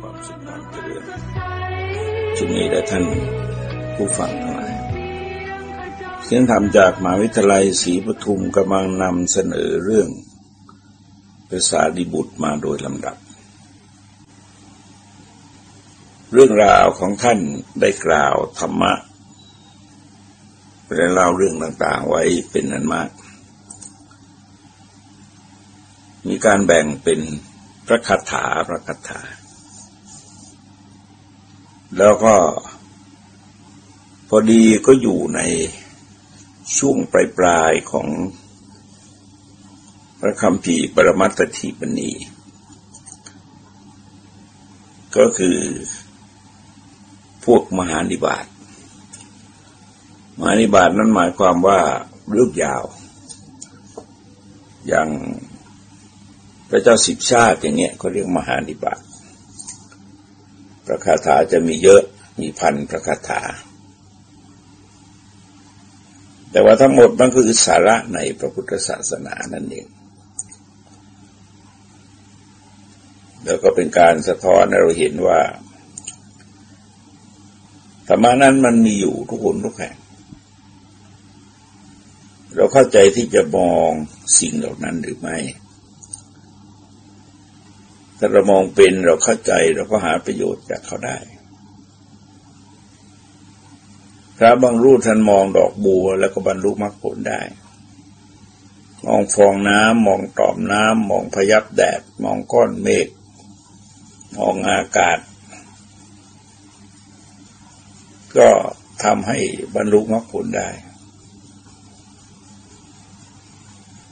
ความสุขความเจริญชุดนี้และท่านผู้ฟังทั้งหลายเสียงธรรมจากมหาวิทยาลัยศรีปทุมกำลังนำเสนอเรื่องภาษาดิบุตรมาโดยลำดับ เรื่องราวของท่านได้กล่าวธรรมะและเล่าเรื่องต่างๆไว้เป็นนันมาก มีการแบ่งเป็นพระคาถาพระคาถา แล้วก็ พอดีก็อยู่ในช่วงปลายปลายของพระคำภีปรมัตถทิปณีก็คือพวกมหานิบาตมหานิบาตนั้นหมายความว่าเรื่องยาว อย่างพระเจ้าสิบชาติอย่างเงี้ยเขาเรียกมหานิบาต พระคาถาจะมีเยอะมีพันพระคาถา แต่ว่าทั้งหมดมันคือสาระในพระพุทธศาสนานั่นเอง แล้วก็เป็นการสะท้อนเราเห็นว่าธรรมานั้นมันมีอยู่ทุกคนทุกแห่ง เราเข้าใจที่จะมองสิ่งเหล่านั้นหรือไม่ ถ้าเรามองเป็นเราเข้าใจเราก็หาประโยชน์จากเขาได้ พระบางรูปท่านมองดอกบัวแล้วก็บรรลุมรรคผลได้ มองฟองน้ำมองตอมน้ำมองพยับแดด มองก้อนเมฆมองอากาศ ก็ทำให้บรรลุมรรคผลได้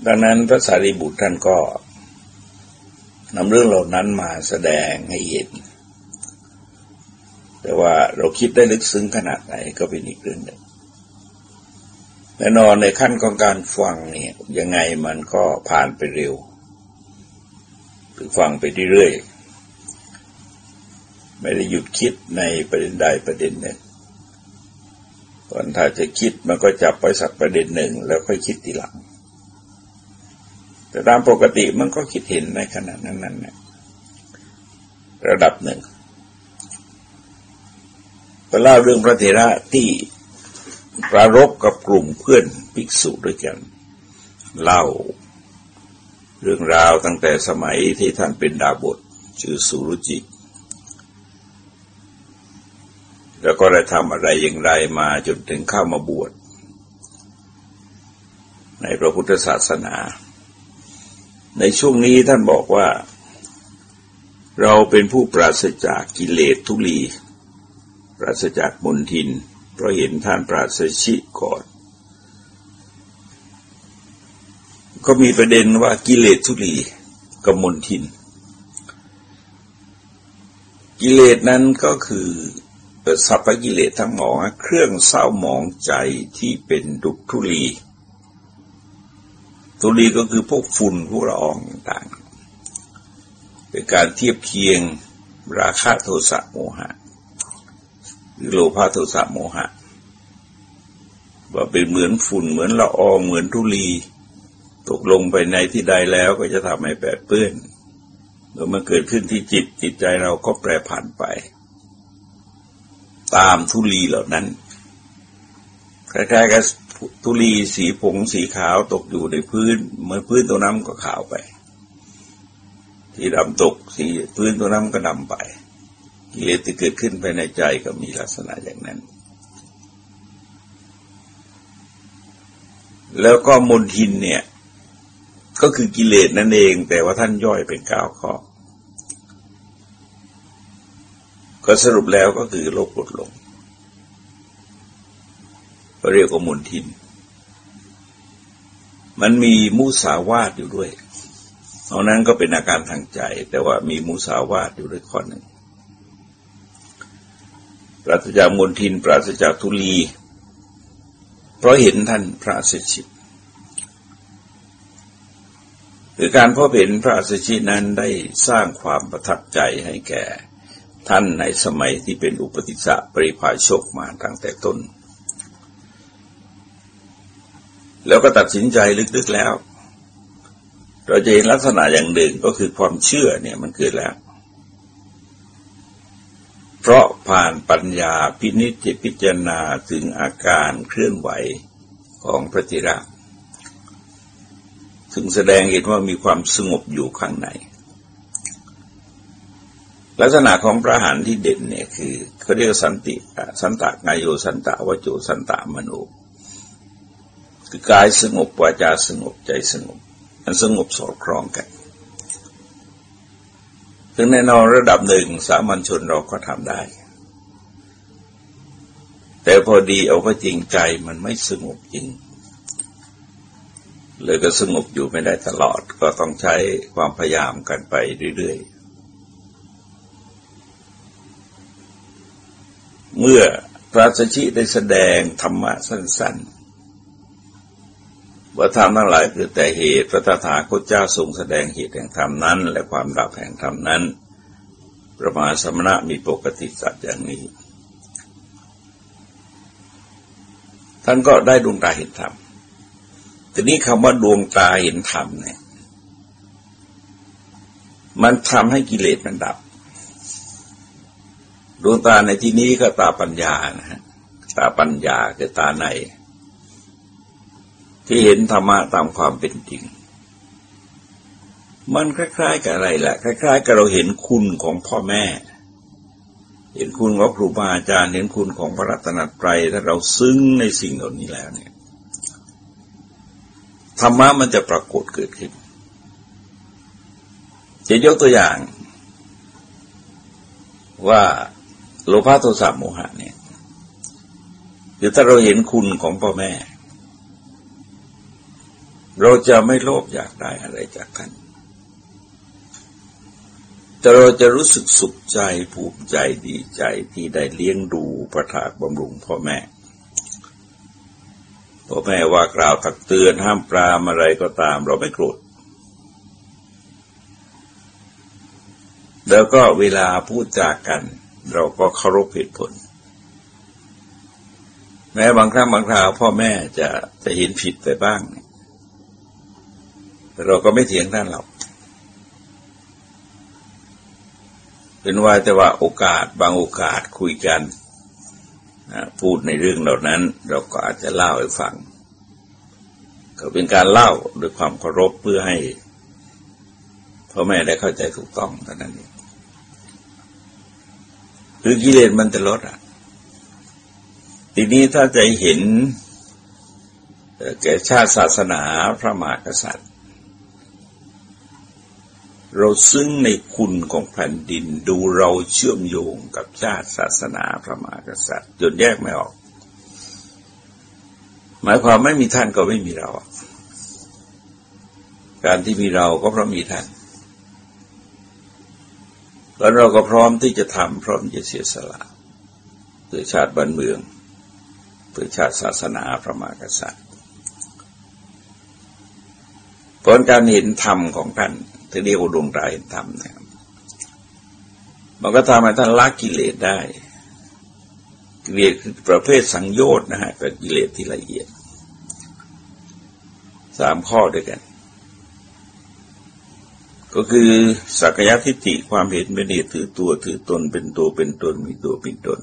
ดังนั้นพระสารีบุตรท่านก็ นำเรื่องเหล่านั้นมาแสดงให้เห็น แต่ว่าเราคิดได้ลึกซึ้งขนาดไหนก็เป็นอีกเรื่องหนึ่งแน่นอนในขั้นของการฟังเนี่ยยังไงมันก็ผ่านไปเร็ว หรือฟังไปเรื่อยๆไม่ได้หยุดคิดในประเด็นใดประเด็นหนึ่งก่อนถ้าจะคิดมันก็จับไปสักประเด็นหนึ่ง แล้วค่อยคิดทีหลัง แต่ตามปกติมันก็คิดเห็นในขณะนั้นนั้นเนี่ยระดับหนึ่งก็เล่าเรื่องพระเถระที่ปรารบกับกลุ่มเพื่อนภิกษุด้วยกัน เล่าเรื่องราวตั้งแต่สมัยที่ท่านเป็นดาบทชื่อสุรุจิแล้วก็ได้ทำอะไรอย่างไรมาจนถึงเข้ามาบวชในพระพุทธศาสนา ในช่วงนี้ท่านบอกว่า เราเป็นผู้ปราศจากกิเลสทุลี ปราศจากมนทิน เพราะเห็นท่านปราศชิก่อน ก็มีประเด็นว่ากิเลสทุลีกับมนทิน กิเลสนั้นก็คือสัพพกิเลสทั้งหมองเครื่องเศร้าหมองใจที่เป็นดุทุลี ทุลีก็คือพวกฝุ่นพวกละอองต่างๆเป็นการเทียบเคียงราคะโทสะโมหะ หรือโลภะโทสะโมหะ ว่าเป็นเหมือนฝุ่นเหมือนละอองเหมือนทุลี ตกลงไปในที่ใดแล้วก็จะทำให้แปดเปื้อนเมื่อมันเกิดขึ้นที่จิตจิตใจเราก็แปรผันไป ตามทุลีเหล่านั้นคล้ายๆกับ ทุลีสีผงสีขาวตกอยู่ในพื้นเมื่อพื้นตัวน้ำก็ขาวไป ที่ดำตกสีพื้นตัวน้ำก็ดำไปกิเลสที่เกิดขึ้นภายในใจก็มีลักษณะอย่างนั้น แล้วก็มนทินเนี่ย ก็คือกิเลสนั่นเอง แต่ว่าท่านย่อยเป็นก้าวข้อก็สรุปแล้วก็คือโลกปลดลง ก็เรียกว่ามุนทิน มันมีมุสาวาทอยู่ด้วยเอานั้นก็เป็นอาการทางใจ แต่ว่ามีมุสาวาทอยู่ด้วยข้อหนึ่งปราศจากมนทิน ปราศจากทุลี เพราะเห็นท่านพระสิชิตคือการพบเห็นพระสิชิตนั้นได้สร้างความประทับใจให้แก่ท่านในสมัยที่เป็นอุปติสสะปริภาชกมาตั้งแต่ต้น แล้วก็ตัดสินใจลึกๆแล้ว เราจะเห็นลักษณะอย่างหนึ่งก็คือความเชื่อเนี่ยมันเกิดแล้ว เพราะผ่านปัญญาพินิจพิจารณาถึงอาการเคลื่อนไหวของพระจิระถึงแสดงเห็นว่ามีความสงบอยู่ข้างใน ลักษณะของพระหันที่เด่นเนี่ยคือเขาเรียกสันติ สันตะกายโยสันตะวโจสันตะมโน คือกายสงบวาจาสงบใจสงบ มันสงบสอดคล้องกันถึงในนอนระดับหนึ่งสามัญชนเราก็ทำได้ แต่พอดีเอาก็จริงใจมันไม่สงบจริง เลยก็สงบอยู่ไม่ได้ตลอด ก็ต้องใช้ความพยายามกันไปเรื่อยๆ เมื่อพระสัชชิได้แสดงธรรมะสั้น ๆ ว่าธรรมทั้งหลายคือแต่เหตุพระตถาคตเจ้าทรงแสดงเหตุแห่งธรรมนั้น และความดับแห่งธรรมนั้น ประมาณสมณะมีปกติสัตว์อย่างนี้ ท่านก็ได้ดวงตาเห็นธรรมทีนี้คำว่าดวงตาเห็นธรรมเนี่ย มันทำให้กิเลสมันดับ ดวงตาในที่นี้ก็ตาปัญญานะฮะตาปัญญาคือตาใน ที่เห็นธรรมะตามความเป็นจริง มันคล้ายๆกับอะไรแหละคล้ายๆกับเราเห็นคุณของพ่อแม่ เห็นคุณของครูบาอาจารย์เห็นคุณของพระรัตนตรัยถ้าเราซึ้งในสิ่งเหล่านี้แล้วเนี่ยธรรมะมันจะปรากฏเกิดขึ้น จะยกตัวอย่าง ว่าโลภะโทสะโมหะเนี่ยคือถ้าเราเห็นคุณของพ่อแม่ เราจะไม่โลภอยากได้อะไรจากท่านแต่เราจะรู้สึกสุขใจภูมิใจดีใจที่ได้เลี้ยงดูประทากบำรุงพ่อแม่พ่อแม่ว่ากล่าวตักเตือนห้ามปรามอะไรก็ตาม เราไม่โกรธแล้วก็เวลาพูดจากกัน เราก็เคารพเหตุผล แม้บางครั้งบางคราวพ่อแม่จะจะเห็นผิดไปบ้างเเราก็ไม่เถียงท่านหรอกเป็นว่าแต่ว่าโอกาสบางโอกาสคุยกันพูดในเรื่องเหล่านั้น เราก็อาจจะเล่าให้ฟัง ก็เป็นการเล่าด้วยความเคารพเพื่อให้พ่อแม่ได้เข้าใจถูกต้องเท่านั้นเองคือกิเลสมันจะลดอะ ทีนี้ถ้าใจเห็นแก่ชาติศาสนาพระมหากษัตริย์ เราซึ้งในคุณของแผ่นดินดูเราเชื่อมโยงกับชาติศาสนาพระมหากษัตริย์จนแยกไม่ออก หมายความไม่มีท่านก็ไม่มีเรา การที่มีเราก็เพราะมีท่านแล้วเราก็พร้อมที่จะทำพร้อมจะเสียสละเพื่อชาติบ้านเมืองเพื่อชาติศาสนาพระมหากษัตริย์ผลการเห็นธรรมของท่าน ที่เรียกว่าดวงตาเห็นธรรมเนี่ยมันก็ทำให้ท่านละกิเลสได้กิเลสคือประเภทสังโยชน์นะฮะเป็นกิเลสที่ละเอียดสามข้อด้วยกัน ก็คือสักยทิฏฐิความเห็นเป็นเหตุถือตัวถือตนเป็นตัวเป็นตนมีตัวเป็นตน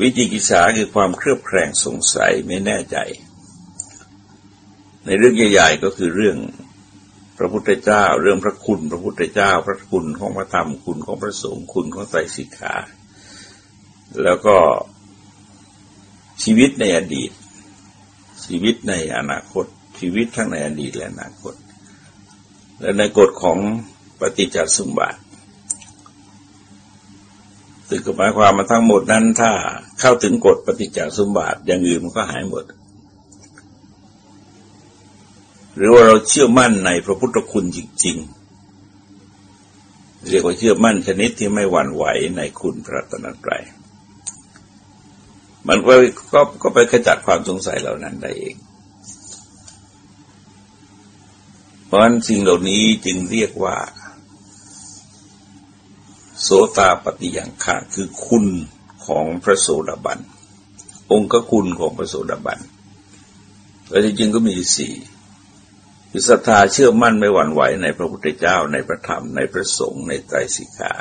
วิจิกิจฉาคือความเครือบแคลงสงสัยไม่แน่ใจ ในเรื่องใหญ่ๆก็คือเรื่องพระพุทธเจ้า เรื่องพระคุณ พระพุทธเจ้า พระคุณของพระธรรมคุณของพระสงฆ์คุณของไตรสิกขา แล้วก็ชีวิตในอดีต ชีวิตในอนาคต ชีวิตทั้งในอดีตและอนาคต และในกฎของปฏิจจสมบัติซึ่งหมายความมาทั้งหมดนั้น ถ้าเข้าถึงกฎปฏิจจสมบัติอย่างอื่นมันก็หายหมด หรือว่าเราเชื่อมั่นในพระพุทธคุณจริง ๆ เรียกว่าเชื่อมั่นชนิดที่ไม่หวั่นไหวในคุณพระตนตรัยมันก็ก็ก็ไปขจัดความสงสัยเหล่านั้นได้เอง เพราะฉะนั้นสิ่งเหล่านี้จึงเรียกว่า โสตาปฏิยังขาคือคุณของพระโสดาบัน องค์คุณของพระโสดาบันแต่จริงๆก็มีสี่ คือศรัทธาเชื่อมั่นไม่หวั่นไหวในพระพุทธเจ้าในพระธรรมในพระสงฆ์ในใจสิกขา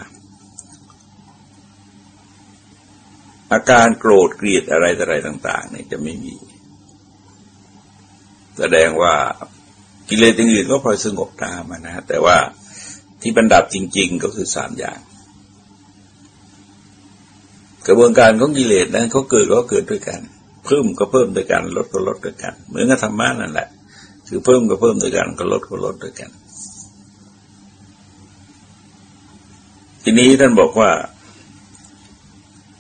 อาการโกรธเกลียดอะไรอะไรต่างๆเนี่ยจะไม่มี แสดงว่ากิเลสอื่นก็พลอยสงบตามนะ แต่ว่าที่บรรดับจริง ๆ ก็คือสามอย่าง กระบวนการของกิเลสนั้นเขาเกิดก็เกิดด้วยกัน เพิ่มก็เพิ่มด้วยกัน ลดก็ลดด้วยกัน เหมือนกับธรรมะนั่นแหละ คือเพิ่มก็เพิ่มด้วยกันก็ลดก็ลดด้วยกัน ทีนี้ท่านบอกว่า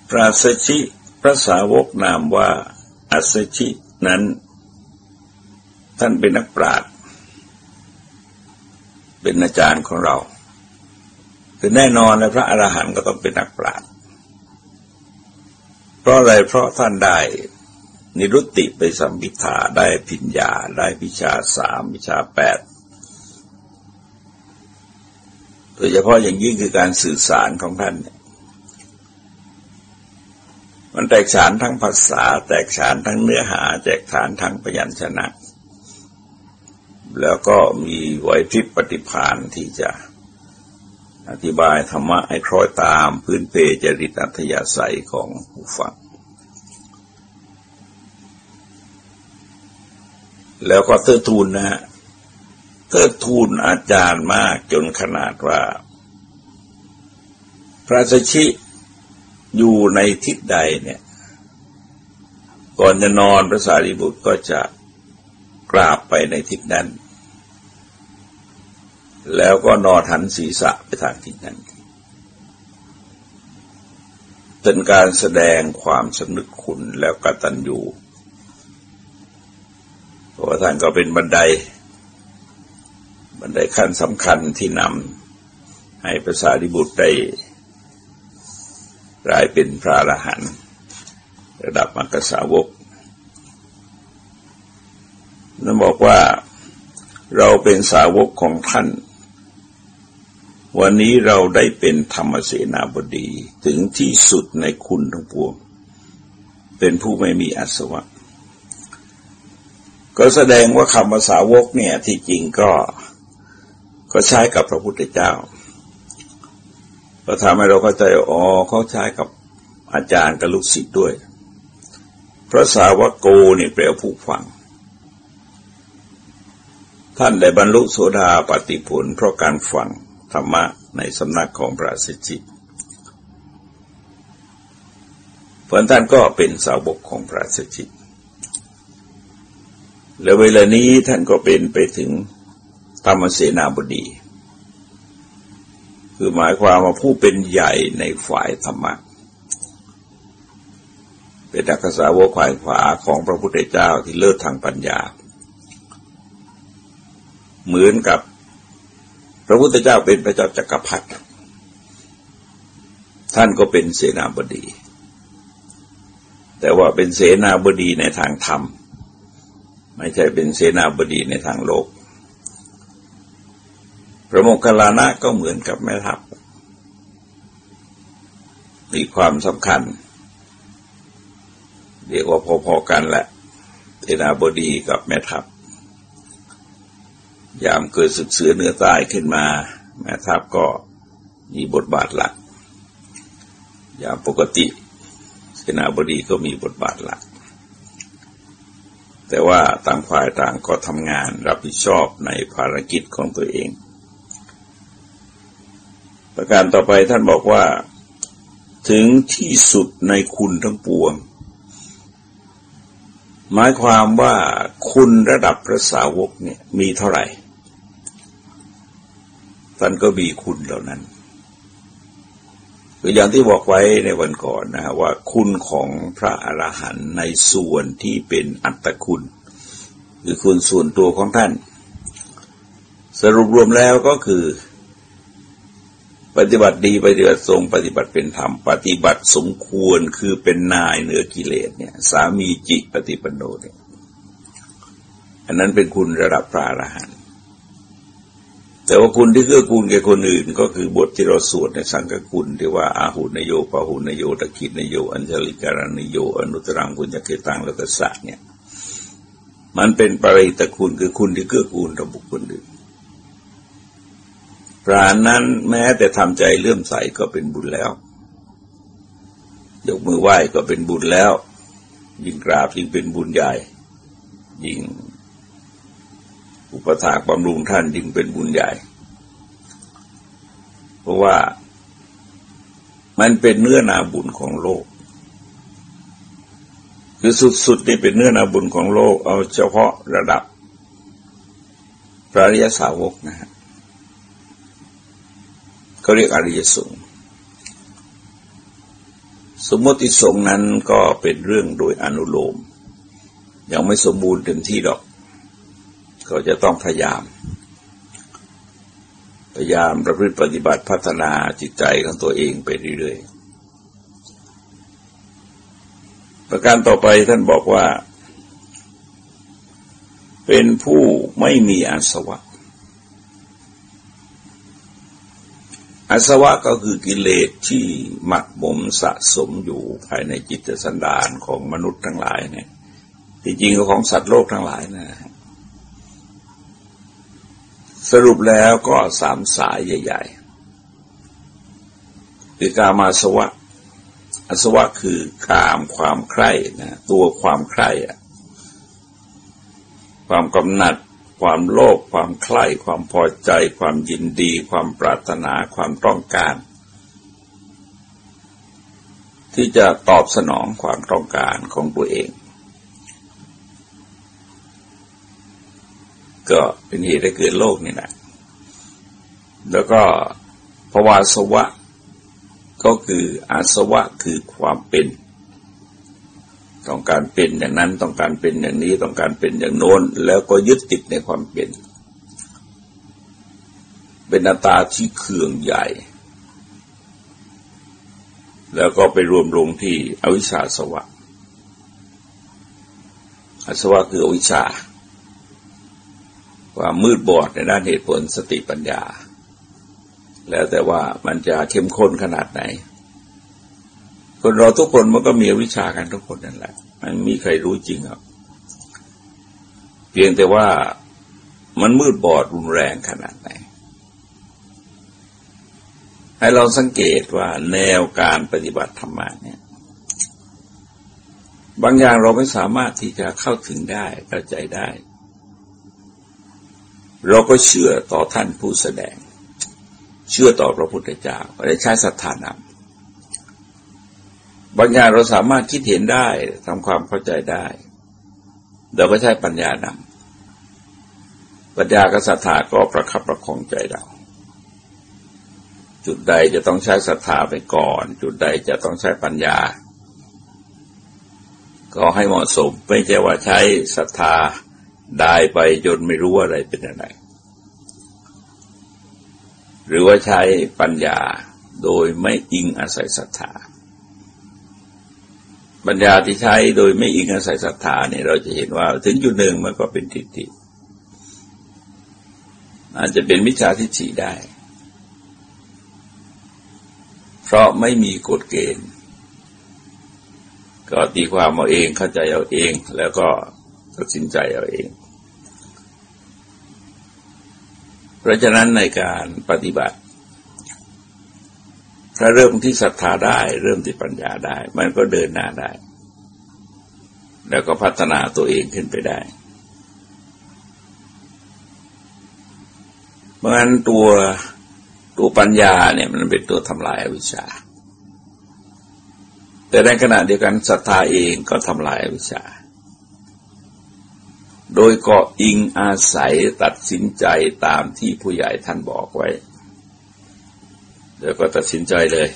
ปราศชิพระสาวกนามว่า อัศชินั้น ท่านเป็นนักปราชญ์เป็นอาจารย์ของเรา คือแน่นอนเลยพระอรหันต์ก็ต้องเป็นนักปราชญ์เพราะอะไรเพราะท่านได้ นิรุตติไปสัมพิทาได้พิญญาได้วิชาสามวิชาแปดโดยเฉพาะอย่างยิ่งคือการสื่อสารของท่านเนี่ยมันแตกฉานทั้งภาษา แตกฉานทั้งเนื้อหา แตกฉานทั้งพยัญชนะ แล้วก็มีไหวพริบปฏิพานที่จะอธิบายธรรมะให้คล้อยตามพื้นเพจริตอัธยาศัยของผู้ฟัง แล้วก็เติทูลนะฮะเติทูลอาจารย์มากจนขนาดว่า พระสชิอยู่ในทิศใดเนี่ย ก่อนจะนอนพระสารีบุตรก็จะกราบไปในทิศนั้น แล้วก็นอนหันศีรษะไปทางทิศนั้นเป็นการแสดงความสนึกคุณแล้วกตัญญู เพราะว่าท่านก็เป็นบันได บันไดขั้นสำคัญที่นำให้พระสารีบุตรได้กลายเป็นพระอรหันต์ระดับมรรคสาวกนั่นบอกว่าเราเป็นสาวกของท่าน วันนี้เราได้เป็นธรรมเสนาบดีถึงที่สุดในคุณทั้งปวง เป็นผู้ไม่มีอัศวะ ก็แสดงว่าคำภาษาวกเนี่ย ที่จริงก็ก็ใช้กับพระพุทธเจ้าก็ทำให้เราเข้าใจอ๋อเขาใช้กับอาจารย์กับลูกศิษย์ด้วย พระสาวกโกนี่แปลผู้ฟัง ท่านได้บรรลุโสดาปฏิผล เพราะการฟังธรรมะในสำนักของพระสิทธิผลท่านก็เป็นสาวกของพระสิทธิ แล้วเวลานี้ท่านก็เป็นไปถึงธรรมเสนาบดี คือหมายความว่าผู้เป็นใหญ่ในฝ่ายธรรมะเป็นนักษาวกฝ่ายขวาของพระพุทธเจ้าที่เลิศทางปัญญา เหมือนกับพระพุทธเจ้าเป็นพระเจ้าจักรพรรดิท่านก็เป็นเสนาบดี แต่ว่าเป็นเสนาบดีในทางธรรม ไม่ใช่เป็นเสนาบดีในทางโลก พระโมคคัลลานะก็เหมือนกับแม่ทัพมีความสำคัญ เรียกว่าพอๆกันแหละเทนาบดีกับแม่ทัพ ยามเกิดศึกเสือเนื้อใต้ขึ้นมา แม่ทัพก็มีบทบาทหลัก ยามปกติเสนาบดีก็มีบทบาทหลัก แต่ว่าต่างฝ่ายต่างก็ทำงานรับผิดชอบในภารกิจของตัวเอง ประการต่อไปท่านบอกว่า ถึงที่สุดในคุณทั้งปวง หมายความว่าคุณระดับพระสาวกเนี่ยมีเท่าไหร่ ท่านก็มีคุณเหล่านั้น คืออย่างที่บอกไว้ในวันก่อนนะว่าคุณของพระอรหันต์ในส่วนที่เป็นอัตคุณ คือคุณส่วนตัวของท่าน สรุปรวมแล้วก็คือ ปฏิบัติดีปฏิบัติทรงปฏิบัติเป็นธรรม ปฏิบัติสมควรคือเป็นนายเหนือกิเลสเนี่ย สามีจิปฏิปโนเนี่ยอันนั้นเป็นคุณระดับพระอรหันต์ แต่ว่าคุณที่เกื้อกูลแก่คนอื่น ก็คือบทที่เราสวดในสังฆคุณที่ว่าอาหุนโยปาหุนโยตะคินโย อัญชลิการนโย อนุตรังคุณจะเกตังแล้วก็สัเนี่ย มันเป็นปริตคุณคือคุณที่เกื้อกูลต่อบุคคลอื่นพรานนั้นแม้แต่ทำใจเลื่อมใสก็เป็นบุญแล้ว ยกมือไหว้ก็เป็นบุญแล้ว ยิ่งกราบยิ่งเป็นบุญใหญ่ ยิ่ง อุปถากบำรุงท่านยิ่งเป็นบุญใหญ่ เพราะว่ามันเป็นเนื้อนาบุญของโลก คือสุดๆนี่เป็นเนื้อนาบุญของโลก เอาเฉพาะระดับพระริยสาวกนะฮะเขาเรียกอริยสงฆ์สมมติสงฆ์นั้นก็เป็นเรื่องโดยอนุโลม ยังไม่สมบูรณ์เต็มที่ดอก ก็จะต้องพยายาม พยายามประพฤติปฏิบัติพัฒนาจิตใจของตัวเองไปเรื่อยๆ ประการต่อไปท่านบอกว่า เป็นผู้ไม่มีอาสวะอาสวะก็คือกิเลสที่หมักหมมสะสมอยู่ภายในจิตสันดานของมนุษย์ทั้งหลายเนี่ย จริงๆก็ของสัตว์โลกทั้งหลายนะ สรุปแล้วก็สามสายใหญ่ๆคือกามาสวะอาสวะคือกามความใคร่นะตัวความใคร่อะความกำหนัด ความโลภความใคร่ ความพอใจ ความยินดี ความปรารถนาความต้องการ ที่จะตอบสนองความต้องการของตัวเอง ก็เป็นเหตุให้เกิดโลกนี่แหละแล้วก็ภวาสวะ ก็คืออาสวะคือความเป็น ต้องการเป็นอย่างนั้นต้องการเป็นอย่างนี้ต้องการเป็นอย่างโน้น แล้วก็ยึดติดในความเป็น เป็นอัตตาที่เคืองใหญ่ แล้วก็ไปรวมลงที่อวิชชาสวะอาสวะคืออวิชชา ความมืดบอดในด้านเหตุผลสติปัญญา แล้วแต่ว่ามันจะเข้มข้นขนาดไหน คนเราทุกคนมันก็มีวิชากันทุกคนนั่นแหละ มันมีใครรู้จริงครับ เพียงแต่ว่ามันมืดบอดรุนแรงขนาดไหน ให้เราสังเกตว่าแนวการปฏิบัติธรรมเนี่ยบางอย่างเราไม่สามารถที่จะเข้าถึงได้เข้าใจได้ เราก็เชื่อต่อท่านผู้แสดง เชื่อต่อพระพุทธเจ้าได้ใช้ศรัทธานำบางอย่างเราสามารถคิดเห็นได้ทำความเข้าใจได้ เราก็ใช้ปัญญานำปัญญากษัตริย์ก็ประคับประคองใจเราจุดใดจะต้องใช้ศรัทธาไปก่อน จุดใดจะต้องใช้ปัญญา ก็ให้เหมาะสมไม่ใช่ว่าใช้ศรัทธา ได้ไปจนไม่รู้อะไรเป็นอะไร หรือว่าใช้ปัญญาโดยไม่อิงอาศัยศรัทธา ปัญญาที่ใช้โดยไม่อิงอาศัยศรัทธาเนี่ยเราจะเห็นว่าถึงจุดหนึ่งมันก็เป็นทิฏฐิอาจจะเป็นมิจฉาทิฏฐิได้ เพราะไม่มีกฎเกณฑ์ ก็ตีความเอาเองเข้าใจเอาเองแล้วก็ ตัดสินใจเอาเอง เพราะฉะนั้นในการปฏิบัติ ถ้าเริ่มที่ศรัทธาได้ เริ่มที่ปัญญาได้ มันก็เดินหน้าได้ แล้วก็พัฒนาตัวเองขึ้นไปได้เพราะงั้นตัวตัวปัญญาเนี่ยมันเป็นตัวทำลายอวิชชา แต่ในขณะเดียวกันศรัทธาเองก็ทำลายอวิชชา โดยเกาะอิงอาศัยตัดสินใจตามที่ผู้ใหญ่ท่านบอกไว้แล้วก็ตัดสินใจเลย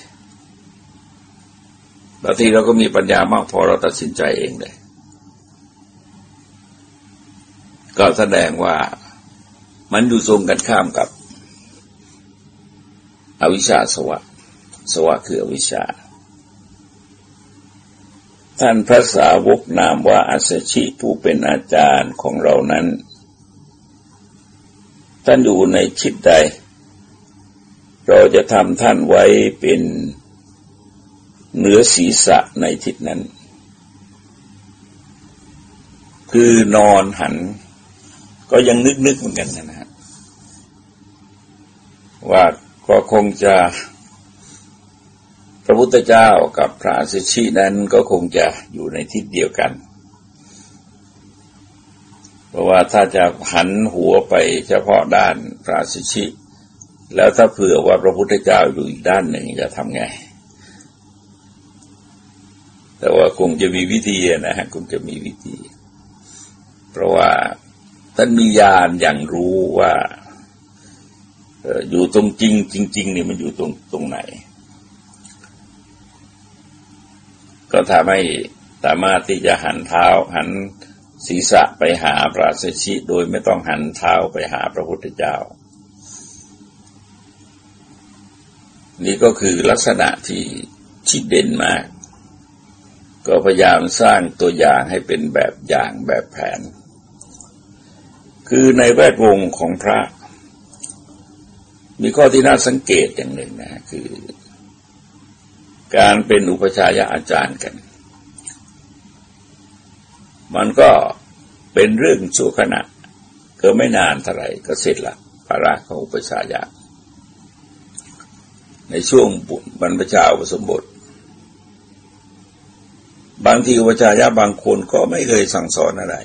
บางทีเราก็มีปัญญามากพอเราตัดสินใจเองเลย ก็แสดงว่ามันอยู่ทรงกันข้ามกับ อวิชชาสวะ สวะคืออวิชชา ท่านพระสาวกนามว่าอัศชิผู้เป็นอาจารย์ของเรานั้น ท่านอยู่ในชิดใด เราจะทำท่านไว้เป็นเนื้อศีรษะในทิศนั้น คือนอนหัน ก็ยังนึกนึกเหมือนกันนะฮะว่าก็คงจะ ระพุทธเจ้ากับพระสิชินั้นก็คงจะอยู่ในทิศเดียวกัน เพราะว่าถ้าจะหันหัวไปเฉพาะด้านพระสิชิ แล้วถ้าเผื่อว่าพระพุทธเจ้าอยู่อีกด้านหนึ่งจะทำไง แต่ว่าคงจะมีวิธีนะฮะคงจะมีวิธี เพราะว่าท่านมีญาณอย่างรู้ว่าอยู่ตรงจริงจริงๆนี่มันอยู่ตรงตรงไหน ก็ทำให้สามารถที่จะหันเท้าหันศีรษะไปหาพระสชิโดยไม่ต้องหันเท้าไปหาพระพุทธเจ้า นี่ก็คือลักษณะที่ที่เด่นมาก ก็พยายามสร้างตัวอย่างให้เป็นแบบอย่างแบบแผน คือในแวดวงของพระ มีข้อที่น่าสังเกตอย่างหนึ่งนะคือ การเป็นอุปชายะอาจารย์กัน มันก็เป็นเรื่องชั่วขณะก็ไม่นานเท่าไหร่ก็เสร็จละภาระของอุปชายะ ในช่วงบุญบรรพชาอุปสมบท บางทีอุปชายะบางคนก็ไม่เคยสั่งสอนอะไร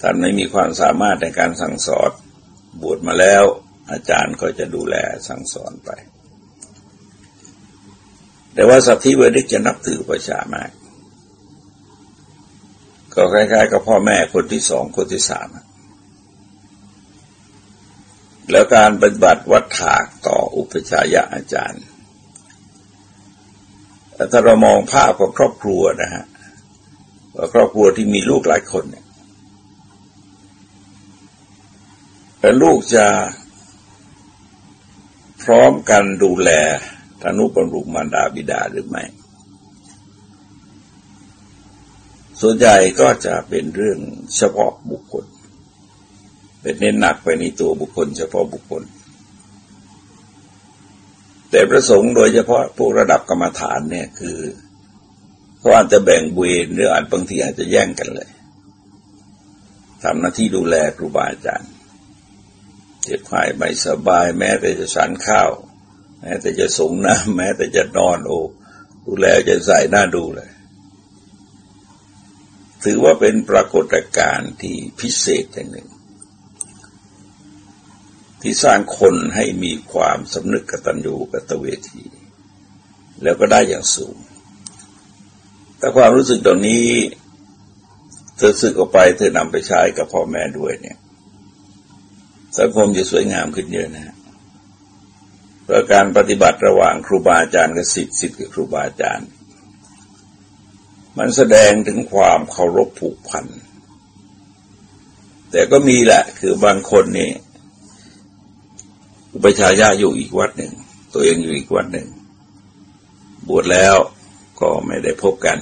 ท่านไม่มีความสามารถในการสั่งสอนบวชมาแล้วอาจารย์ก็จะดูแลสั่งสอนไป แต่ว่าสัตธิเวดิกจะนับถือประชามาก ก็คล้ายๆ กับพ่อแม่คนที่สองคนที่สามแล้วการปฏิบัติวัดถากต่ออุปชายะอาจารย์ถ้าเรามองภาพของครอบครัวนะฮะว่าครอบครัวที่มีลูกหลายคนเนี่ยแต่ลูกจะพร้อมกันดูแล ธนุบำรุงมารดาบิดาหรือไม่ ส่วนใหญ่ก็จะเป็นเรื่องเฉพาะบุคคล เป็นเน้นหนักไปในตัวบุคคล เฉพาะบุคคล แต่ประสงค์โดยเฉพาะพวกระดับกรรมฐานเนี่ยคือเขาอาจจะแบ่งเวรหรืออาจบางทีอาจจะแย่งกันเลยทำหน้าที่ดูแลครูบาอาจารย์เจ็บไข้ไม่สบายแม้แต่จะฉันข้าว แม้แต่จะสงน้ำแม้แต่จะนอนโอ้ดูแลจะใส่หน้าดูเลย ถือว่าเป็นปรากฏการณ์ที่พิเศษอย่างหนึ่ง ที่สร้างคนให้มีความสำนึกกตัญญูกตเวที แล้วก็ได้อย่างสูง แต่ความรู้สึกตรงนี้ เธอสึกออกไปเธอนำไปใช้กับพ่อแม่ด้วยเนี่ยสังคมจะสวยงามขึ้นเยอะนะ เพราะการปฏิบัติระหว่างครูบาอาจารย์กับศิษย์ศิษย์กับครูบาอาจารย์ มันแสดงถึงความเคารพผูกพัน แต่ก็มีแหละคือบางคนนี่อุปชายาอยู่อีกวัดหนึ่ง ตัวเองอยู่อีกวัดหนึ่ง บวชแล้วก็ไม่ได้พบกัน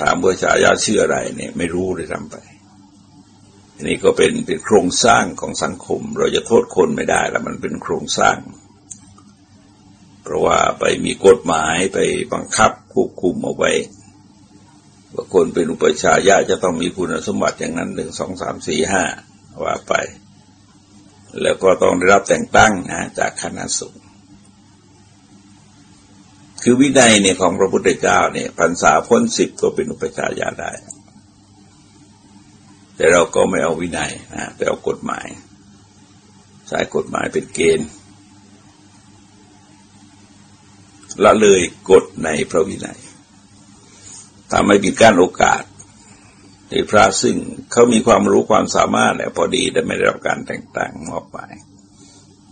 ถามอุปชายาชื่ออะไรเนี่ย ไม่รู้เลยทำไป นี่ก็เป็นเป็นโครงสร้างของสังคม เราจะโทษคนไม่ได้ล้วมันเป็นโครงสร้าง เพราะว่าไปมีกฎหมายไปบังคับควบคุมเอาไว้ว่าคนเป็นอุปชายะจะต้องมีคุณสมบัติอย่างนั้นหนึ่งสองสามสี่ห้าว่าไป แล้วก็ต้องได้รับแต่งตั้งนะจากคณะสงฆ์คือวินัยเนี่ยของพระพุทธเจ้าเนี่ยพรรษาพ้นสิบก็เป็นอุปชายะได้ แต่เราก็ไม่เอาวินัยนะแต่เอากฎหมายใช้กฎหมายเป็นเกณฑ์ ละเลยกฎในพระวินัยทำให้ปิดกั้นโอกาสในพระซึ่งเขามีความรู้ความสามารถแหละพอดีแต่ไม่ได้รับการแต่งตั้งมอบหมาย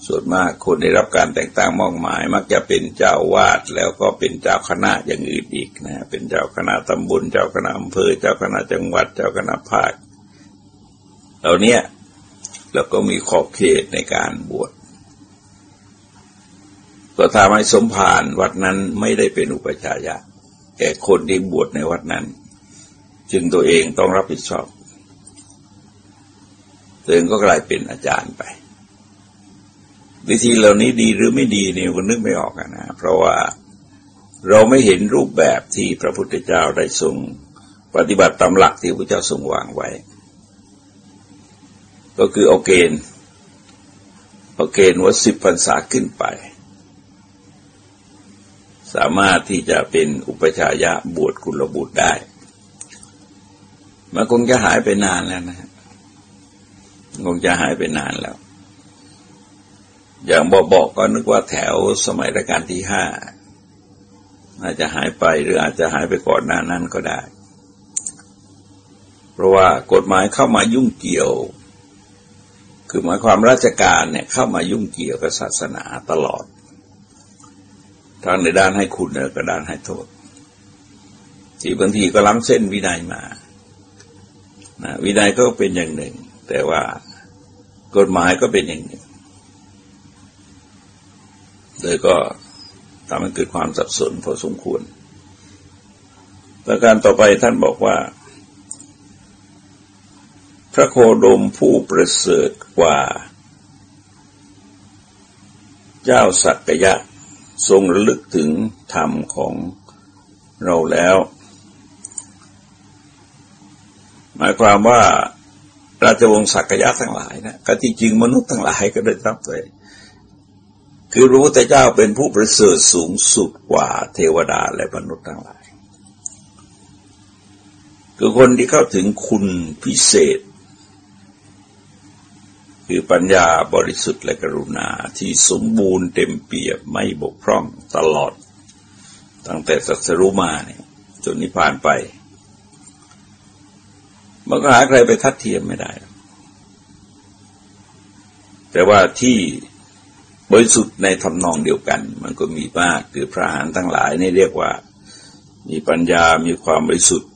ส่วนมากคนได้รับการแต่งตั้งมอบหมาย มักจะเป็นเจ้าวาดแล้วก็เป็นเจ้าคณะอย่างอื่นอีกนะเป็นเจ้าคณะตำบลเจ้าคณะอำเภอเจ้าคณะจังหวัดเจ้าคณะภาค เหล่านี้เราก็มีขอบเขตในการบวชก็ทำให้สมภารวัดนั้นไม่ได้เป็นอุปชายะแก่คนที่บวชในวัดนั้น จึงตัวเองต้องรับผิดชอบตัวเองก็กลายเป็นอาจารย์ไป วิธีเหล่านี้ดีหรือไม่ดีเนี่ยก็นึกไม่ออกนะ เพราะว่าเราไม่เห็นรูปแบบที่พระพุทธเจ้าได้ทรงปฏิบัติตามหลักที่พระเจ้าทรงวางไว้ ก็คือเอาเกณฑ์เอาเกณฑ์ว่าสิบพรรษาขึ้นไป สามารถที่จะเป็นอุปชายะบวชกุลบุตรได้มันคงจะหายไปนานแล้วนะคงจะหายไปนานแล้ว อย่างบอกบอกก็นึกว่าแถวสมัยรัชกาลที่ห้าอาจจะหายไปหรืออาจจะหายไปก่อนหน้านั้นก็ได้ เพราะว่ากฎหมายเข้ามายุ่งเกี่ยว คือหมายความราชการเนี่ยเข้ามายุ่งเกี่ยวกับศาสนาตลอดทั้งในด้านให้คุณและก็ด้านให้โทษ ที่บางทีก็ล้ำเส้นวินัยมานะวินัยก็เป็นอย่างหนึ่ง แต่ว่ากฎหมายก็เป็นอย่างหนึ่งเลยก็ทำให้เกิดความสับสนพอสมควร ประการต่อไปท่านบอกว่า พระโคดมผู้ประเสริฐกว่า เจ้าสักยะทรงระลึกถึงธรรมของเราแล้ว หมายความว่าราชวงศ์สักยะทั้งหลายนะก็ที่จริงมนุษย์ทั้งหลายก็ได้รับไปคือรู้แต่เจ้าเป็นผู้ประเสริฐสูงสุดกว่าเทวดาและมนุษย์ทั้งหลาย คือคนที่เข้าถึงคุณพิเศษ คือปัญญาบริสุทธิ์และกรุณาที่สมบูรณ์เต็มเปี่ยมไม่บกพร่องตลอด ตั้งแต่สัสรุมาเนี่ยจนนิพพานไป มันก็หาใครไปทัดเทียมไม่ได้ แต่ว่าที่บริสุทธิ์ในทำนองเดียวกัน มันก็มีมากคือพระหานทั้งหลายนี่เรียกว่า มีปัญญามีความบริสุทธิ์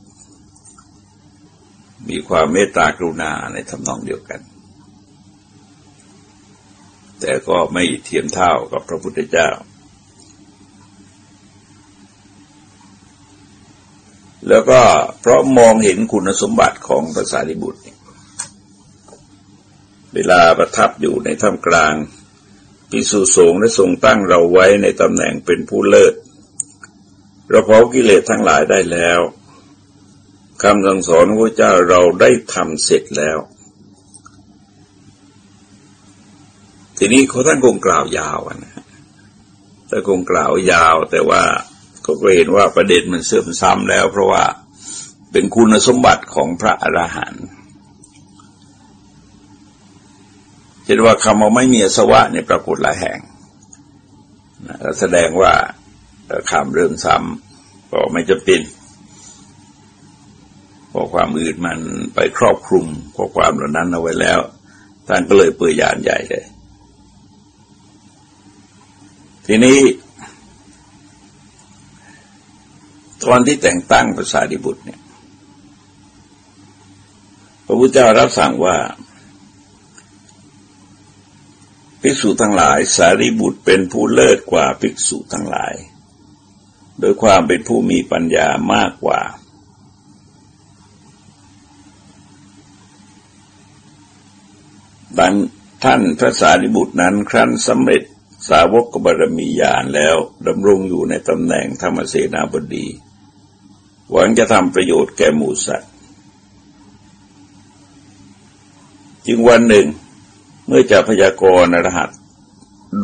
มีความเมตตากรุณาในทำนองเดียวกัน แต่ก็ไม่เทียมเท่ากับพระพุทธเจ้า แล้วก็เพราะมองเห็นคุณสมบัติของพระสารีบุตร เวลาประทับอยู่ในถ้ำกลางปิสุสงและทรงตั้งเราไว้ในตำแหน่งเป็นผู้เลิศเราเผากิเลสทั้งหลายได้แล้วคำสั่งสอนพระเจ้าเราได้ทำเสร็จแล้ว ทีนี้เขาท่านคงกล่าวยาวนะแต่คงกล่าวยาว แต่ว่าก็เห็นว่าประเด็นมันเสื่อมซ้ำแล้ว เพราะว่าเป็นคุณสมบัติของพระอรหันต์เห็นว่าคำว่าไม่มีสวะเนี่ยปรากฏหลายแห่งแสดงว่าคำเริ่มซ้ำก็ไม่จะเป็นเพราะความอื่นมันไปครอบคลุมข้อความเหล่านั้นเอาไว้แล้วท่านก็เลยเปื่อยยานใหญ่เลย ทีนี้ตอนที่แต่งตั้งพระสารีบุตรเนี่ย พระพุทธเจ้ารับสั่งว่าภิกษุทั้งหลาย สารีบุตรเป็นผู้เลิศกว่าภิกษุทั้งหลาย โดยความเป็นผู้มีปัญญามากกว่า ดังท่านพระสารีบุตรนั้นครั้นสำเร็จ สาวกบารมีญาณแล้วดำรงอยู่ในตำแหน่งธรรมเสนาบดี หวังจะทำประโยชน์แก่หมู่สัตว์ จึงวันหนึ่งเมื่อจะพยากรณ์รหัส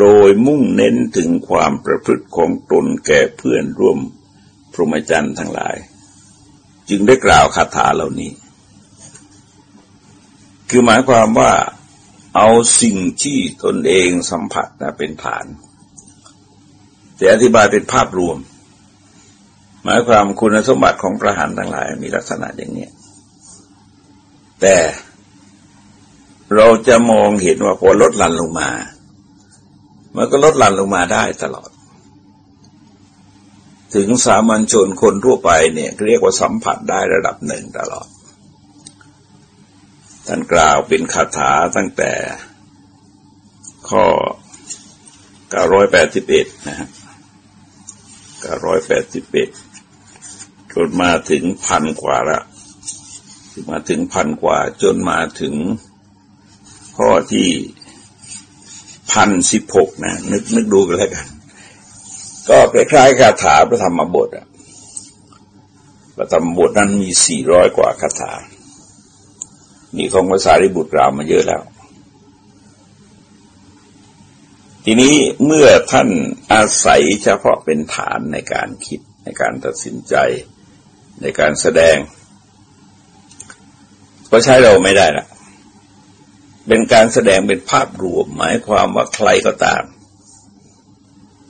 โดยมุ่งเน้นถึงความประพฤติของตนแก่เพื่อนร่วมพรหมจรรย์ทั้งหลาย จึงได้กล่าวคาถาเหล่านี้ คือหมายความว่า เอาสิ่งที่ตนเองสัมผัสนะเป็นฐาน แต่อธิบายเป็นภาพรวม หมายความคุณสมบัติของประหารทั้งหลายมีลักษณะอย่างนี้แต่เราจะมองเห็นว่าพอลดหลั่นลงมา มันก็ลดหลั่นลงมาได้ตลอด ถึงสามัญชนคนทั่วไปเนี่ยเรียกว่าสัมผัสได้ระดับหนึ่งตลอด ท่านกล่าวเป็นคาถาตั้งแต่ข้อ 981 นะฮะ 981 จนมาถึงพันกว่าละมาถึงพันกว่า จนมาถึงข้อที่พันสิบหกนะ นึกนึกดูกันแล้วกัน ก็คล้ายๆคาถาพระธรรมบทอะพระธรรมบทนั้นมีสี่ร้อยกว่าคาถา มีของภาษาริบุตรกล่าวมาเยอะแล้ว ทีนี้เมื่อท่านอาศัยเฉพาะเป็นฐานในการคิดในการตัดสินใจในการแสดง ก็ใช้เราไม่ได้ละเป็นการแสดงเป็นภาพรวม หมายความว่าใครก็ตาม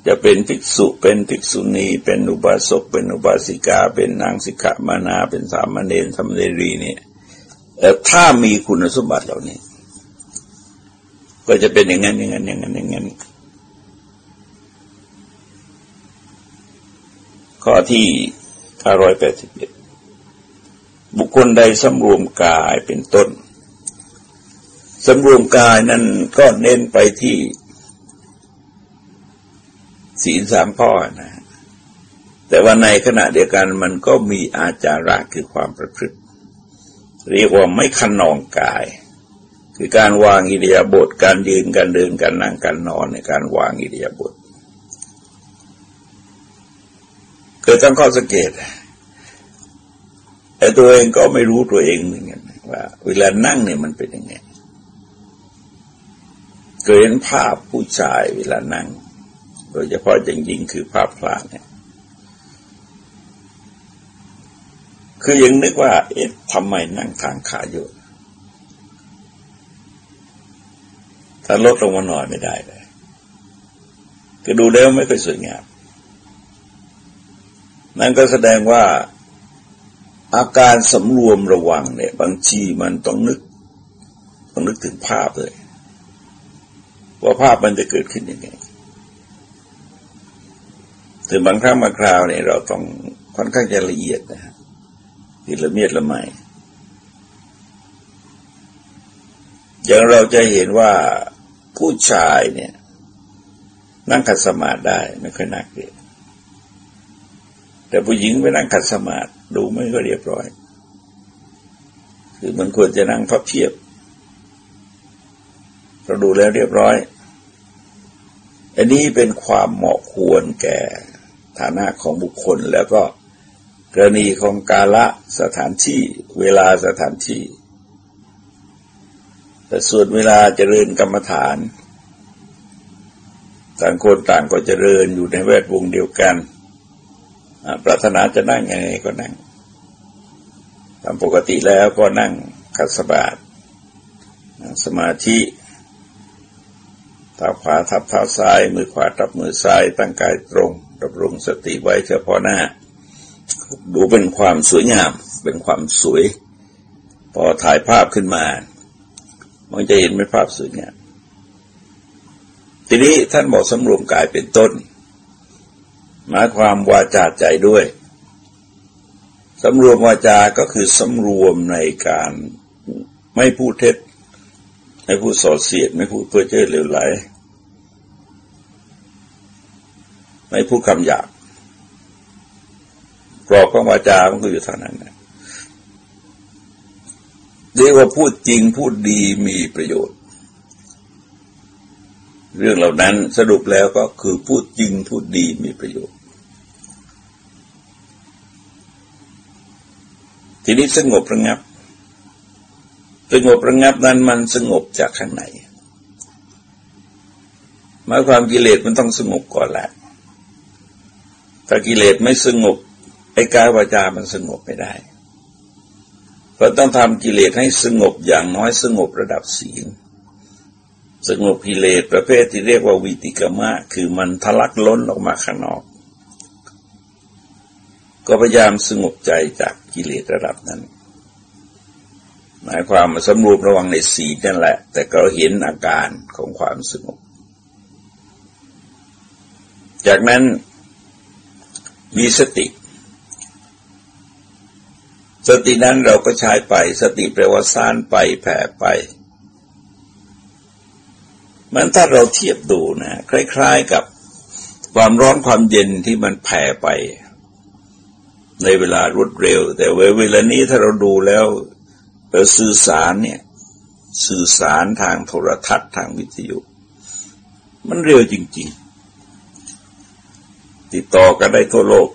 จะเป็นภิกษุเป็นภิกษุณีเป็นอุบาสกเป็นอุบาสิกา เป็นนางสิกขามานา เป็นสามเณรธรรมเนรีเนี่ย ถ้ามีคุณสมบัติเหล่านี้ ก็จะเป็นอย่างนั้นอย่างนั้นอย่างนั้นอย่างนั้นข้อที่ห้าร้อยแปดสิบเอ็ดบุคคลใดสำรวมกายเป็นต้นสำรวมกายนั้นก็เน้นไปที่ศีลสามข้อนะ แต่ว่าในขณะเดียวกันมันก็มีอาจาระคือความประพฤติ เรียกว่าไม่ขนองกาย คือการวางอิเดียบทการยืนการเดินการนั่งการนอนในการวางอิเดียบทเกิดตั้งข้อสังเกตแต่ตัวเองก็ไม่รู้ตัวเองเหมือนกันว่าเวลานั่งเนี่ยมันเป็นยังไงเกิดเห็นภาพผู้ชายเวลานั่ง โดยเฉพาะจริงๆคือภาพพลางเนี่ย คือยังนึกว่า เอ๊ะทำไมนั่งทางขาอยู่ถ้าลดลงมาหน่อยไม่ได้เลยก็ดูแล้วไม่ค่อยสวยงาม นั่นก็แสดงว่าอาการสำรวมระวังเนี่ย บางทีมันต้องนึก ต้องนึกถึงภาพเลย ว่าภาพมันจะเกิดขึ้นยังไงถึงบางครั้งบางคราวเนี่ยเราต้องค่อนข้างจะละเอียดนะฮะ ทีละเมียดละไมอย่างเราจะเห็นว่าผู้ชายเนี่ย นั่งขัดสมาธิได้ไม่ค่อยนักเลยแต่ผู้หญิงไปนั่งขัดสมาธิดูไม่ก็เรียบร้อย คือมันควรจะนั่งพับเพียบ เราดูแล้วเรียบร้อย อันนี้เป็นความเหมาะควรแก่ฐานะของบุคคลแล้วก็ กรณีของกาละสถานที่เวลาสถานที่ แต่ส่วนเวลาเจริญกรรมฐาน ต่างคนต่างก็เจริญอยู่ในแวดวงเดียวกัน ปรารถนาจะนั่งยังไงก็นั่ง ตามปกติแล้วก็นั่งขัดสมาธิสมาธิเท้าขวาทับเท้าซ้าย มือขวาทับมือซ้าย ตั้งกายตรงดำรงสติไว้เฉพาะหน้า ดูเป็นความสวยงาม เป็นความสวย พอถ่ายภาพขึ้นมา มันจะเห็นเป็นภาพสวยงาม ทีนี้ท่านบอกสำรวมกายเป็นต้น หมายความวาจาใจด้วยสำรวมวาจา ก็คือสำรวมในการไม่พูดเท็จ ไม่พูดส่อเสียด ไม่พูดเพื่อเจ้อเหลวไหล ไม่พูดคำหยาบ รอบของวาจาก็คืออยู่เท่านั้นนะเรียกว่าพูดจริงพูดดีมีประโยชน์ เรื่องเหล่านั้นสรุปแล้วก็คือพูดจริงพูดดีมีประโยชน์ ทีนี้สงบระงับ สงบระงับนั้นมันสงบจากข้างในหมายความกิเลสมันต้องสงบก่อนแหละถ้ากิเลสไม่สงบ กายวาจามันสงบไม่ได้ก็ต้องทำกิเลสให้สงบอย่างน้อยสงบระดับศีลสงบกิเลสประเภทที่เรียกว่าวิติกมะ คือมันทะลักล้นออกมาข้างนอก ก็พยายามสงบใจจากกิเลสระดับนั้น หมายความมาสำรวมระวังในสีนั่นแหละ แต่ก็เห็นอาการของความสงบ จากนั้นมีสติ สตินั้นเราก็ใช้ไป สติแปลว่าซ่านไปแผ่ไป มันถ้าเราเทียบดูนะคล้าย ๆกับความร้อนความเย็นที่มันแผ่ไป ในเวลารวดเร็ว แต่เวลานี้ถ้าเราดูแล้วเราสื่อสารเนี่ย สื่อสารทางโทรทัศน์ทางวิทยุ มันเร็วจริง ๆ ติดต่อกันได้ทั่วโลก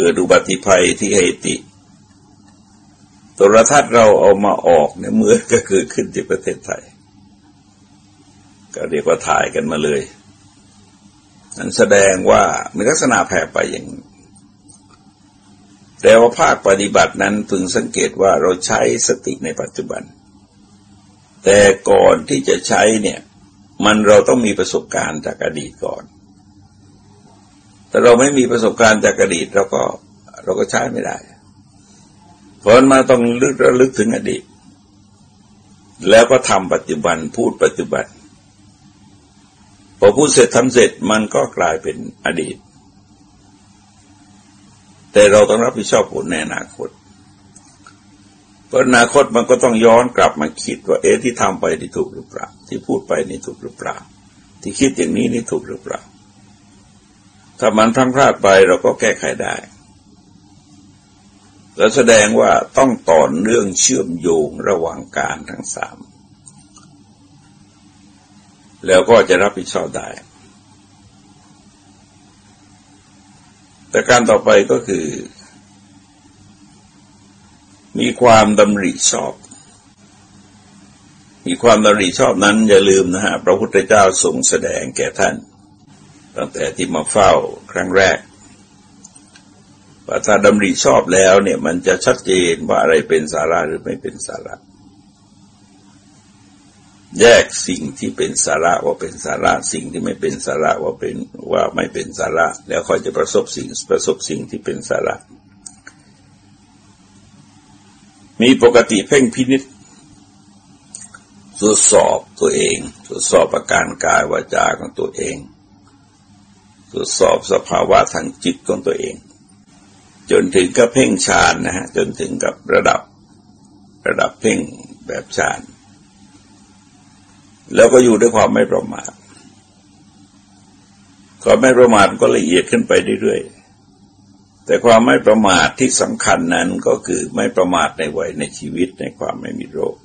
เกิดอุบัติภัยที่เฮติโทรทัศน์เราเอามาออกเนี่ยเมื่อก็เกิดขึ้นที่ประเทศไทย ก็เรียกว่าถ่ายกันมาเลยนั้นแสดงว่ามีลักษณะแผ่ไปอย่างแต่ว่าภาคปฏิบัตินั้นพึงสังเกตว่าเราใช้สติในปัจจุบัน แต่ก่อนที่จะใช้เนี่ย มันเราต้องมีประสบการณ์จากอดีตก่อน แต่เราไม่มีประสบการณ์จากอดีตเราก็เราก็ใช้ไม่ได้ เพราะมาต้องลึกระลึกถึงอดีต แล้วก็ทำปัจจุบันพูดปัจจุบัน พอพูดเสร็จทำเสร็จมันก็กลายเป็นอดีต แต่เราต้องรับผิดชอบผลในอนาคตเพราะอนาคตมันก็ต้องย้อนกลับมาคิดว่าเอ๊ะที่ทำไปนี่ถูกหรือเปล่า ที่พูดไปนี่ถูกหรือเปล่า ที่คิดอย่างนี้นี่ถูกหรือเปล่า ถ้ามันทั้งพลาดไปเราก็แก้ไขได้ แล้วแสดงว่าต้องต่อเนื่องเชื่อมโยงระหว่างการทั้งสาม แล้วก็จะรับผิดชอบได้ แต่การต่อไปก็คือ มีความดำริชอบมีความดำริชอบนั้นอย่าลืมนะฮะพระพุทธเจ้าทรงแสดงแก่ท่าน ตั้งแต่ที่มาเฝ้าครั้งแรกว่าถ้าดำริชอบแล้วเนี่ยมันจะชัดเจนว่าอะไรเป็นสาระหรือไม่เป็นสาระ แยกสิ่งที่เป็นสาระว่าเป็นสาระ สิ่งที่ไม่เป็นสาระว่าเป็นว่าไม่เป็นสาระ แล้วค่อยจะประสบสิ่งประสบสิ่งที่เป็นสาระ มีปกติเพ่งพินิษตรวจสอบตัวเอง ตรวจสอบอาการกายวาจาของตัวเอง ตรวจสอบสภาวะทางจิตของตัวเอง จนถึงกับเพ่งฌานนะฮะจนถึงกับระดับระดับเพ่งแบบฌานแล้วก็อยู่ด้วยความไม่ประมาทความไม่ประมาทก็ละเอียดขึ้นไปเรื่อยๆ แต่ความไม่ประมาทที่สำคัญนั้นก็คือไม่ประมาทในวัยในชีวิตในความไม่มีโรค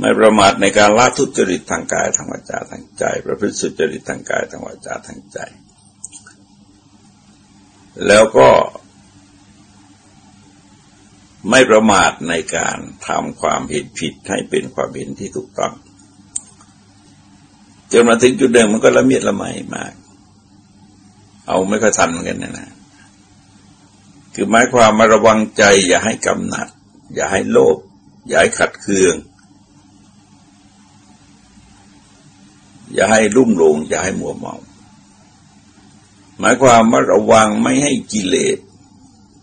ไม่ประมาทในการละทุจริตทางกายทางวาจาทางใจ ประพฤติสุจริตทางกายทางวาจาทางใจ แล้วก็ไม่ประมาทในการทำความเห็นผิดให้เป็นความเห็นที่ถูกต้องจนมาถึงจุดเดิมมันก็ละเมียดละไมมาก เอาไม่ค่อยทันกันนะนะคือหมายความมาระวังใจ อย่าให้กำหนัด อย่าให้โลภอย่าให้ขัดเคือง อย่าให้รุ่มหลงอย่าให้มัวเมา หมายความว่าระวังไม่ให้กิเลส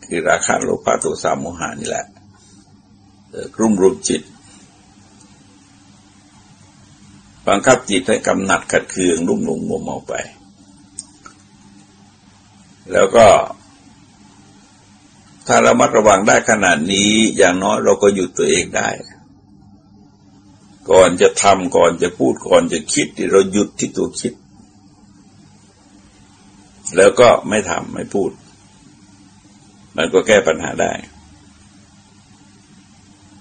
คือราคะโลภะโทสะโมหานี่แหละกลุ่มรุมจิตบังคับจิตให้กำหนัดขัดเคืองรุ่มหลงมัวเมาไป แล้วก็ ถ้าระมัดระวังได้ขนาดนี้ อย่างน้อยเราก็หยุดตัวเองได้ ก่อนจะทำก่อนจะพูดก่อนจะคิดที่เราหยุดที่ตัวคิด แล้วก็ไม่ทำไม่พูด มันก็แก้ปัญหาได้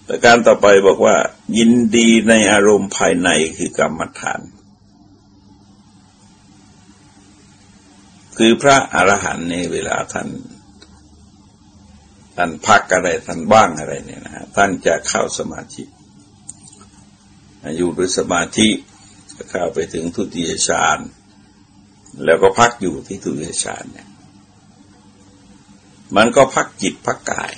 แต่การต่อไปบอกว่า ยินดีในอารมณ์ภายในคือกรรมฐาน คือพระอรหันต์ในเวลาท่านท่านพักอะไรท่านบ้างอะไรเนี่ยนะฮะท่านจะเข้าสมาธิ อยู่ด้วยสมาธิจะเข้าไปถึงทุติยฌานแล้วก็พักอยู่ที่ทุติยฌานเนี่ยมันก็พักจิตพักกาย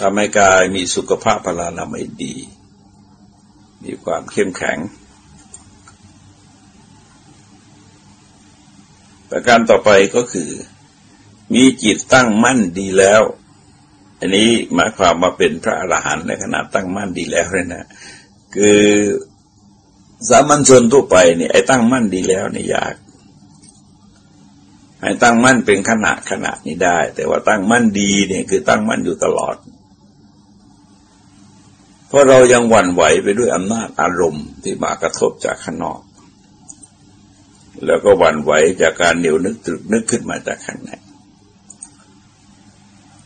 ทำให้กายมีสุขภาพพลานามัยดี มีความเข้มแข็ง ประการต่อไปก็คือ มีจิตตั้งมั่นดีแล้ว อันนี้หมายความมาเป็นพระอรหันต์ในขณะตั้งมั่นดีแล้วเลยนะ คือสามัญชนทั่วไปเนี่ยไอ้ตั้งมั่นดีแล้วเนี่ยยากให้ตั้งมั่นเป็นขณะขณะนี้ได้ แต่ว่าตั้งมั่นดีเนี่ยคือตั้งมั่นอยู่ตลอด เพราะเรายังหวั่นไหวไปด้วยอำนาจอารมณ์ที่มากระทบจากข้างนอก แล้วก็หวั่นไหวจากการเหนียวนึกตรึกนึกขึ้นมาจากข้างใน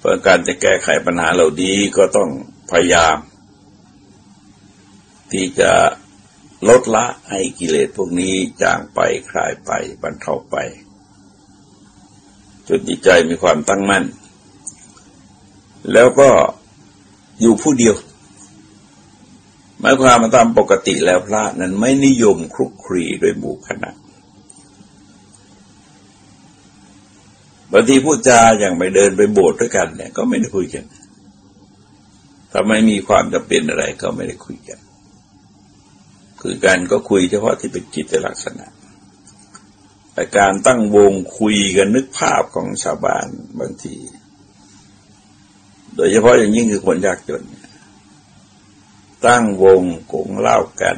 เพื่อการจะแก้ไขปัญหาเหล่านี้ก็ต้องพยายาม ที่จะลดละให้กิเลสพวกนี้จางไปคลายไปบรรเทาไปจนจิตใจมีความตั้งมั่น แล้วก็อยู่ผู้เดียวหมายความมาตามปกติแล้วพระนั้นไม่นิยมคลุกคลีด้วยหมู่คณะ บางทีพูดจาอย่างไปเดินไปโบสถ์ด้วยกันเนี่ย ก็ไม่ได้คุยกันถ้าไม่มีความจำเป็นอะไรก็ไม่ได้คุยกัน คุยกันก็คุยเฉพาะที่เป็นจิตลักษณะ แต่การตั้งวงคุยกันนึกภาพของชาวบ้านบางที โดยเฉพาะอย่างยิ่งคือคนยากจน ตั้งวงกงเล่ากัน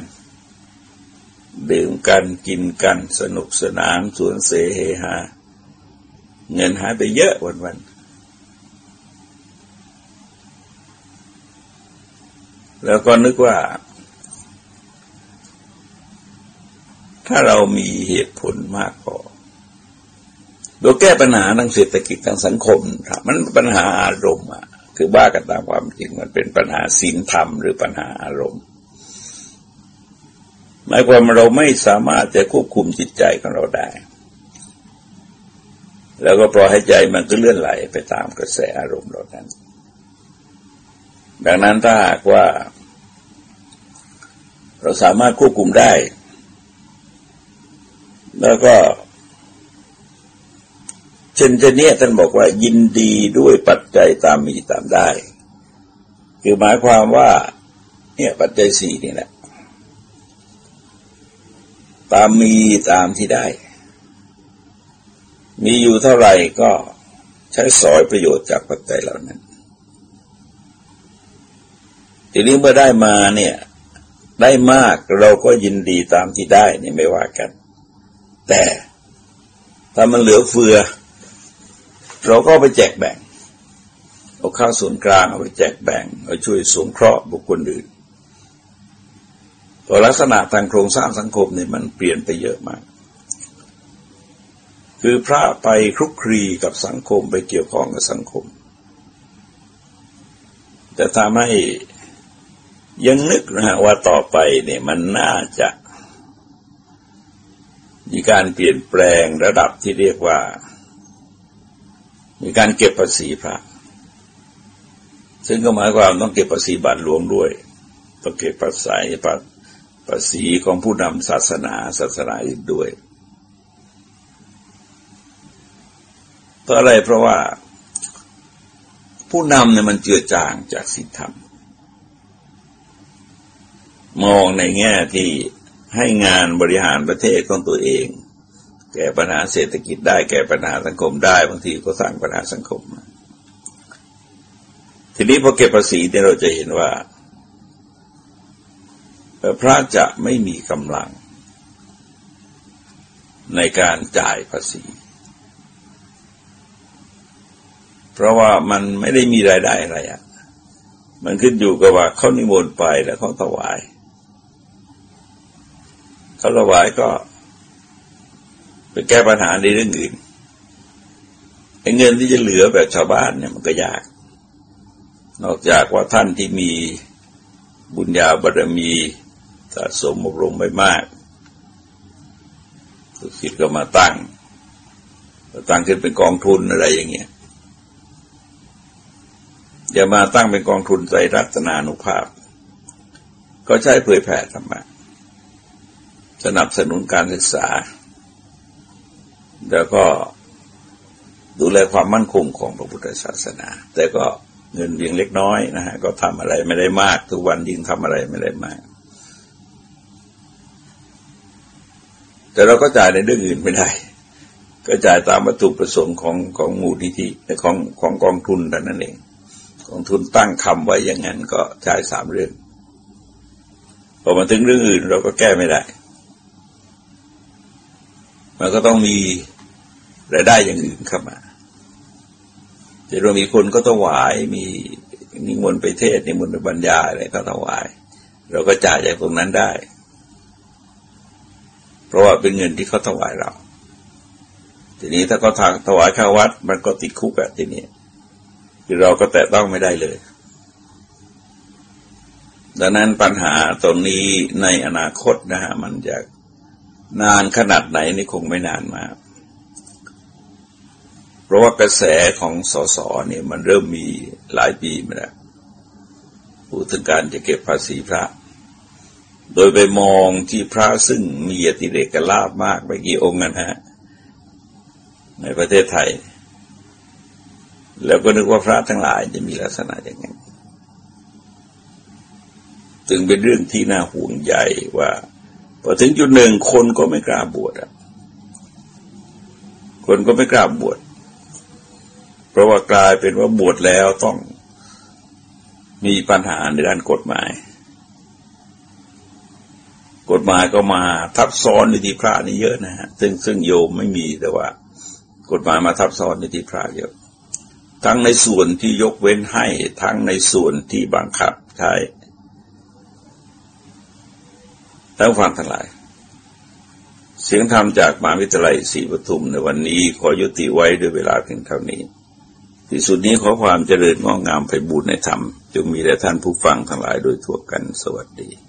ดื่มกันกินกันสนุกสนานสวนเสเฮฮา เงินหายไปเยอะวันๆแล้วก็นึกว่า ถ้าเรามีเหตุผลมากพอโดยแก้ปัญหาทางเศรษฐกิจทางสังคมครับมันปัญหาอารมณ์อะ คือบ้ากันตามความจริงมันเป็นปัญหาศีลธรรมหรือปัญหาอารมณ์หมายความเราไม่สามารถจะควบคุมจิตใจของเราได้ แล้วก็ปล่อยให้ใจมันก็เลื่อนไหลไปตามกระแสอารมณ์เหล่านั้น ดังนั้นถ้าหากว่า เราสามารถควบคุมได้ แล้วก็ เช่นเช่นนี้ท่านบอกว่ายินดีด้วยปัจจัยตามมีตามได้ คือหมายความว่า เนี่ยปัจจัยสี่นี่แหละ ตามมีตามที่ได้ มีอยู่เท่าไหร่ก็ใช้สอยประโยชน์จากปัจจัยเหล่านั้น ทีนี้เมื่อได้มาเนี่ย ได้มากเราก็ยินดีตามที่ได้นี่ไม่ว่ากัน แต่ถ้ามันเหลือเฟือ เราก็ไปแจกแบ่ง เอาข้าวส่วนกลางเอาไปแจกแบ่ง เอาช่วยสงเคราะห์บุคคลอื่นตัวลักษณะทางโครงสร้างสังคมเนี่ยมันเปลี่ยนไปเยอะมาก คือพระไปคลุกคลีกับสังคมไปเกี่ยวข้องกับสังคม แต่ทำให้ยังนึกนะฮะว่าต่อไปเนี่ยมันน่าจะมีการเปลี่ยนแปลงระดับที่เรียกว่า มีการเก็บภาษีพระ ซึ่งก็หมายความต้องเก็บภาษีบาทหลวงด้วย ต้องเก็บภาษีภาษีของผู้นำศาสนาศาสนาอื่นด้วย เพราะอะไรเพราะว่า ผู้นำเนี่ยมันเจือจางจากศีลธรรม มองในแง่ที่ให้งานบริหารประเทศของตัวเอง แก้ปัญหาเศรษฐกิจได้แก้ปัญหาสังคมได้บางทีก็สร้างปัญหาสังคม ทีนี้พอเก็บภาษีเนี่ยเราจะเห็นว่าพระจะไม่มีกำลัง ในการจ่ายภาษี เพราะว่ามันไม่ได้มีรายได้อะไรอะ มันขึ้นอยู่กับว่าเขานิมนต์ไปแล้วเขาถวายเขาถวายก็ไปแก้ปัญหาในเรื่องอื่นเงินที่จะเหลือแบบชาวบ้านเนี่ยมันก็ยาก นอกจากว่าท่านที่มีบุญญาบารมีสะสมอบรมไปมากสุขิตก็มาตั้งตั้งขึ้นเป็นกองทุนอะไรอย่างเงี้ย อย่ามาตั้งเป็นกองทุนใจรัตนานุภาพ ก็ใช้เผยแผ่ธรรมะสนับสนุนการศึกษา แล้วก็ดูแลความมั่นคงของพระพุทธศาสนา แต่ก็เงินเพียงเล็กน้อยนะฮะก็ทำอะไรไม่ได้มาก ทุกวันยิ่งทำอะไรไม่ได้มาก แต่เราก็จ่ายในเรื่องอื่นไม่ได้ ก็จ่ายตามวัตถุประสงค์ของของมูลนิธิของของกองทุนแต่นั้นเอง กองทุนตั้งคำไว้อย่างนั้นก็ใช้สามเรื่องพอมาถึงเรื่องอื่นเราก็แก้ไม่ได้ มันก็ต้องมีรายได้อย่างอื่นเข้ามาจะเรามีคนก็ถวายมีนิมนต์ไปเทศนิมนต์ไปบรรยายอะไรก็ถวาย เราก็จ่ายจากตรงนั้นได้ เพราะว่าเป็นเงินที่เขาถวายเรา ทีนี้ถ้าเขาทางถวายข้าวัด มันก็ติดคุกอะทีนี้ คือเราก็แตะต้องไม่ได้เลย ดังนั้นปัญหาตรงนี้ในอนาคตนะฮะมันจะนานขนาดไหนนี่คงไม่นานมากเพราะว่ากระแสของสสเนี่ยมันเริ่มมีหลายปีมาแล้วพูดถึงการจะเก็บภาษีพระ โดยไปมองที่พระซึ่งมีอติเรกลาบมากไปกี่องค์นะฮะ ในประเทศไทย แล้วก็นึกว่าพระทั้งหลายจะมีลักษณะอย่างนั้นจึงเป็นเรื่องที่น่าห่วงใยว่าพอถึงจุดหนึ่งคนก็ไม่กล้าบวชอะ คนก็ไม่กล้าบวช เพราะว่ากลายเป็นว่าบวชแล้วต้องมีปัญหาในด้านกฎหมาย กฎหมายก็มาทับซ้อนในที่พระนี่เยอะนะฮะซึ่งซึ่งโยมไม่มีแต่ว่า กฎหมายมาทับซ้อนในที่พระเยอะ ทั้งในส่วนที่ยกเว้นให้ ทั้งในส่วนที่บังคับใช้ทั้งฟังทั้งหลาย เสียงธรรมจากมหาวิทยาลัยศรีปทุมในวันนี้ขอยุติไว้ด้วยเวลาเพียงเท่านี้ ที่สุดนี้ขอความเจริญงอกงามไปบูรณนธรรม จงมีแด่ท่านผู้ฟังทั้งหลายโดยทั่วกันสวัสดี